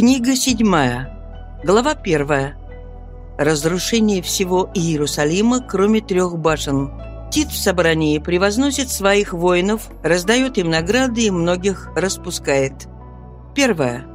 Книга седьмая. Глава первая. Разрушение всего Иерусалима, кроме трех башен. Тит в собрании превозносит своих воинов, раздает им награды и многих распускает. Первое.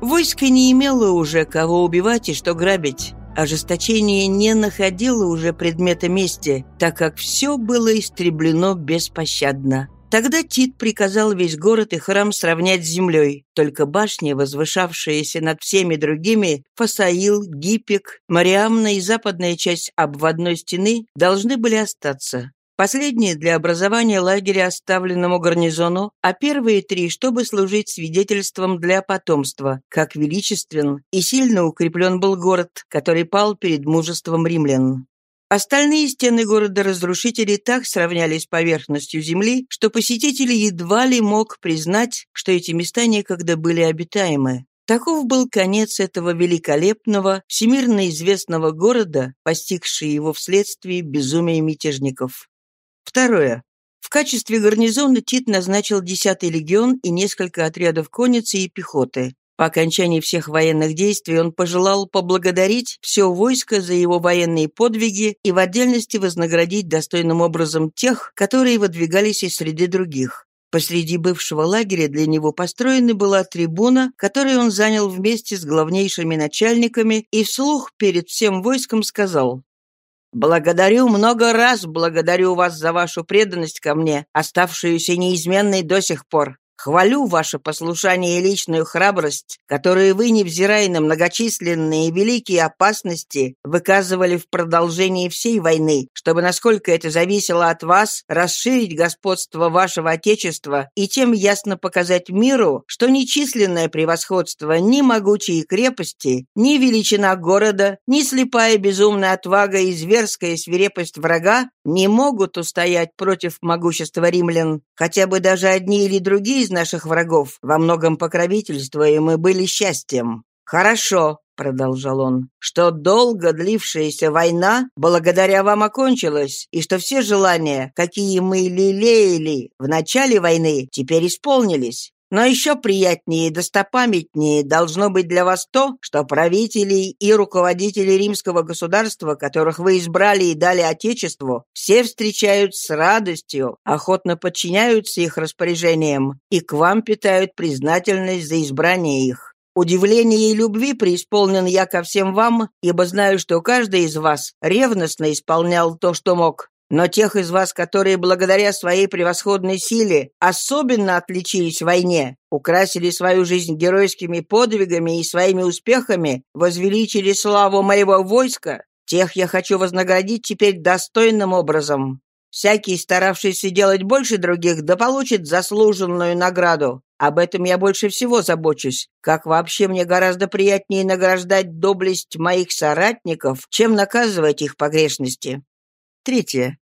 Войско не имело уже кого убивать и что грабить. Ожесточение не находило уже предмета мести, так как все было истреблено беспощадно. Тогда Тит приказал весь город и храм сравнять с землей. Только башни, возвышавшиеся над всеми другими, Фасаил, Гипик, Мариамна и западная часть обводной стены, должны были остаться. Последние для образования лагеря оставленному гарнизону, а первые три, чтобы служить свидетельством для потомства, как величествен и сильно укреплен был город, который пал перед мужеством римлян. Остальные стены города-разрушителей так сравнялись с поверхностью земли, что посетитель едва ли мог признать, что эти места некогда были обитаемы. Таков был конец этого великолепного, всемирно известного города, постигший его вследствие безумия мятежников. Второе. В качестве гарнизона Тит назначил 10-й легион и несколько отрядов конницы и пехоты. По окончании всех военных действий он пожелал поблагодарить все войско за его военные подвиги и в отдельности вознаградить достойным образом тех, которые выдвигались из среды других. Посреди бывшего лагеря для него построена была трибуна, которую он занял вместе с главнейшими начальниками и вслух перед всем войском сказал «Благодарю, много раз благодарю вас за вашу преданность ко мне, оставшуюся неизменной до сих пор. Хвалю ваше послушание и личную храбрость, которые вы, невзирая на многочисленные и великие опасности, выказывали в продолжении всей войны, чтобы, насколько это зависело от вас, расширить господство вашего Отечества и тем ясно показать миру, что ни численное превосходство, ни могучие крепости, ни величина города, ни слепая безумная отвага и зверская свирепость врага не могут устоять против могущества римлян, хотя бы даже одни или другие из наших врагов, во многом покровительствуем и были счастьем. Хорошо, — продолжал он, — что долго длившаяся война благодаря вам окончилась, и что все желания, какие мы лелеяли в начале войны, теперь исполнились. Но еще приятнее и достопамятнее должно быть для вас то, что правители и руководители римского государства, которых вы избрали и дали Отечеству, все встречают с радостью, охотно подчиняются их распоряжениям и к вам питают признательность за избрание их. Удивление и любви преисполнен я ко всем вам, ибо знаю, что каждый из вас ревностно исполнял то, что мог, но тех из вас, которые благодаря своей превосходной силе особенно отличились в войне, украсили свою жизнь геройскими подвигами и своими успехами, возвеличили славу моего войска, тех я хочу вознаградить теперь достойным образом. Всякий, старавшийся делать больше других, да получит заслуженную награду. Об этом я больше всего забочусь. Как вообще мне гораздо приятнее награждать доблесть моих соратников, чем наказывать их погрешности. Третье.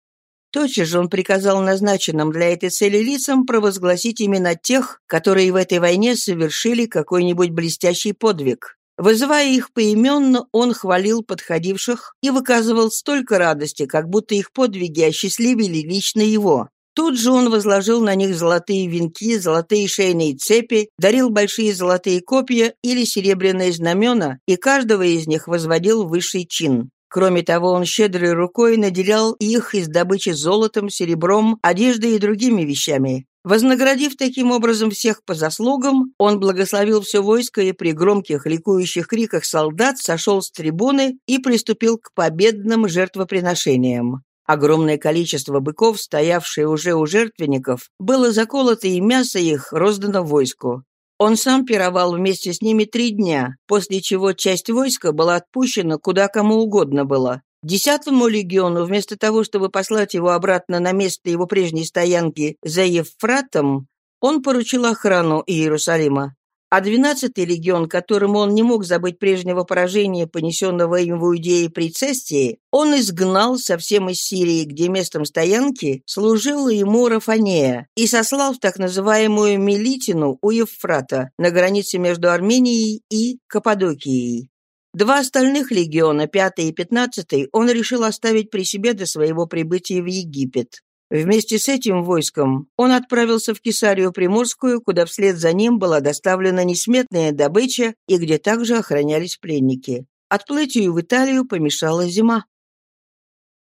Тотчас же он приказал назначенным для этой цели лицам провозгласить имена тех, которые в этой войне совершили какой-нибудь блестящий подвиг. Вызывая их поименно, он хвалил подходивших и выказывал столько радости, как будто их подвиги осчастливили лично его. Тут же он возложил на них золотые венки, золотые шейные цепи, дарил большие золотые копья или серебряные знамена, и каждого из них возводил высший чин. Кроме того, он щедрой рукой наделял их из добычи золотом, серебром, одеждой и другими вещами. Вознаградив таким образом всех по заслугам, он благословил все войско и при громких ликующих криках солдат сошел с трибуны и приступил к победным жертвоприношениям. Огромное количество быков, стоявшие уже у жертвенников, было заколото, и мясо их роздано войску. Он сам пировал вместе с ними три дня, после чего часть войска была отпущена куда кому угодно было. Десятому легиону, вместо того, чтобы послать его обратно на место его прежней стоянки за Евфратом, он поручил охрану Иерусалима а 12-й легион, которому он не мог забыть прежнего поражения, понесенного им в Иудее при Цестии, он изгнал совсем из Сирии, где местом стоянки служила ему Рафанея, и сослал в так называемую Мелитину у Евфрата на границе между Арменией и Каппадокией. Два остальных легиона, пятый и пятнадцатый, он решил оставить при себе до своего прибытия в Египет. Вместе с этим войском он отправился в Кесарию Приморскую, куда вслед за ним была доставлена несметная добыча и где также охранялись пленники. Отплытию в Италию помешала зима.